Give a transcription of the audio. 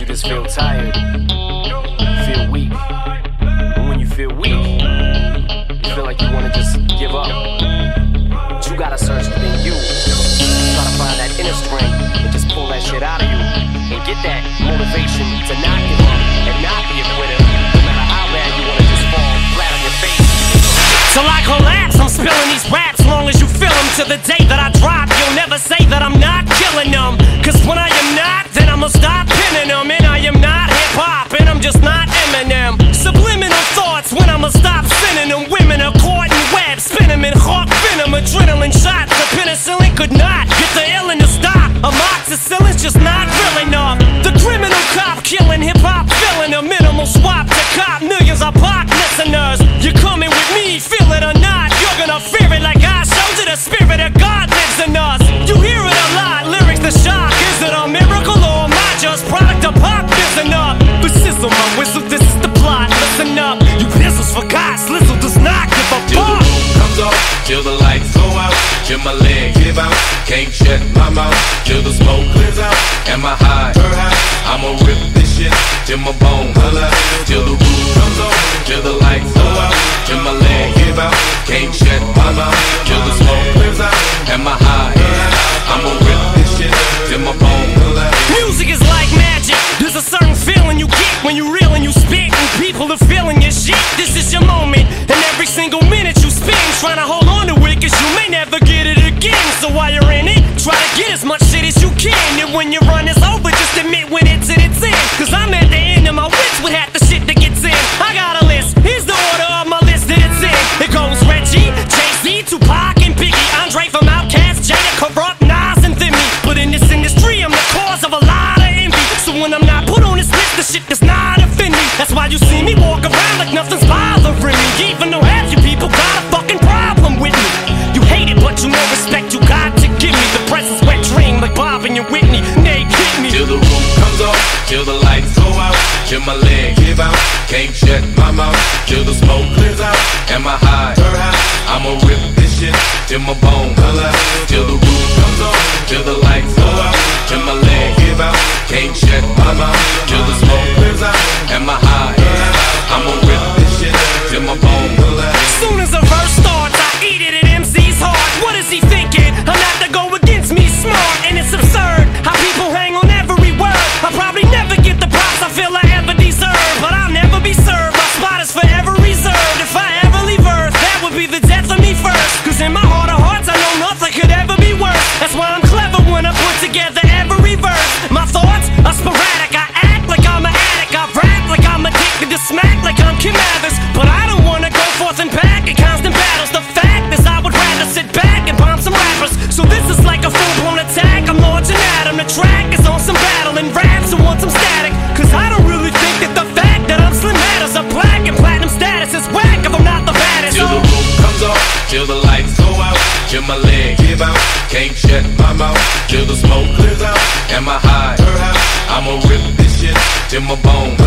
you just feel tired, feel weak. And when you feel weak, you feel like you wanna just give up. But you gotta search within you. Try to find that inner strength and just pull that shit out of you. And get that motivation to not give up and not be a quitter. No matter how bad you wanna just fall flat on your I collapse, I'm spilling these raps long as you feel them. To the day that I drop, you'll never say that I'm not killing them. Cause when I till the lights go out, till my legs give out. Can't shut my mouth, till the smoke clears out. Am I high? I'ma rip this shit till my holla. Till the roof comes off, till the lights go out, till my legs give out. Can't shut my mouth, till the smoke clears out. Am I high? I'ma rip this shit till my bones holla. Music is like magic. There's a certain feeling you get when you reel and you spit, and people are feeling your shit. This is your moment, and every single minute you spend trying to hold when your run is over, just admit when it's at its end. Cause I'm at the end of my wits with half the shit that gets in. I got a list, here's the order of my list that it's in. It goes Reggie, Jay-Z, Tupac, and Biggie. Andre from Outkast, Jada, Kurupt, Nas, and Thimmy. But in this industry, I'm the cause of a lot of envy. So when I'm not put on this list, the shit does not offend me. That's why you see me walk around like nothing's Till the roof comes off, till the lights go out, till my legs give out. Can't shut my mouth, till the smoke clears out. Am I high? I'ma rip this shit till my bones holla. Till the roof comes off, till the lights go out, till my legs give out. Can't shut my mouth, till the smoke clears out. Am I high? I'ma rip this shit till my bones holla. Soon as a verse starts, I eat it at MC's heart. What is he thinking? I'm not to go against me, smart, and it's absurd till my bones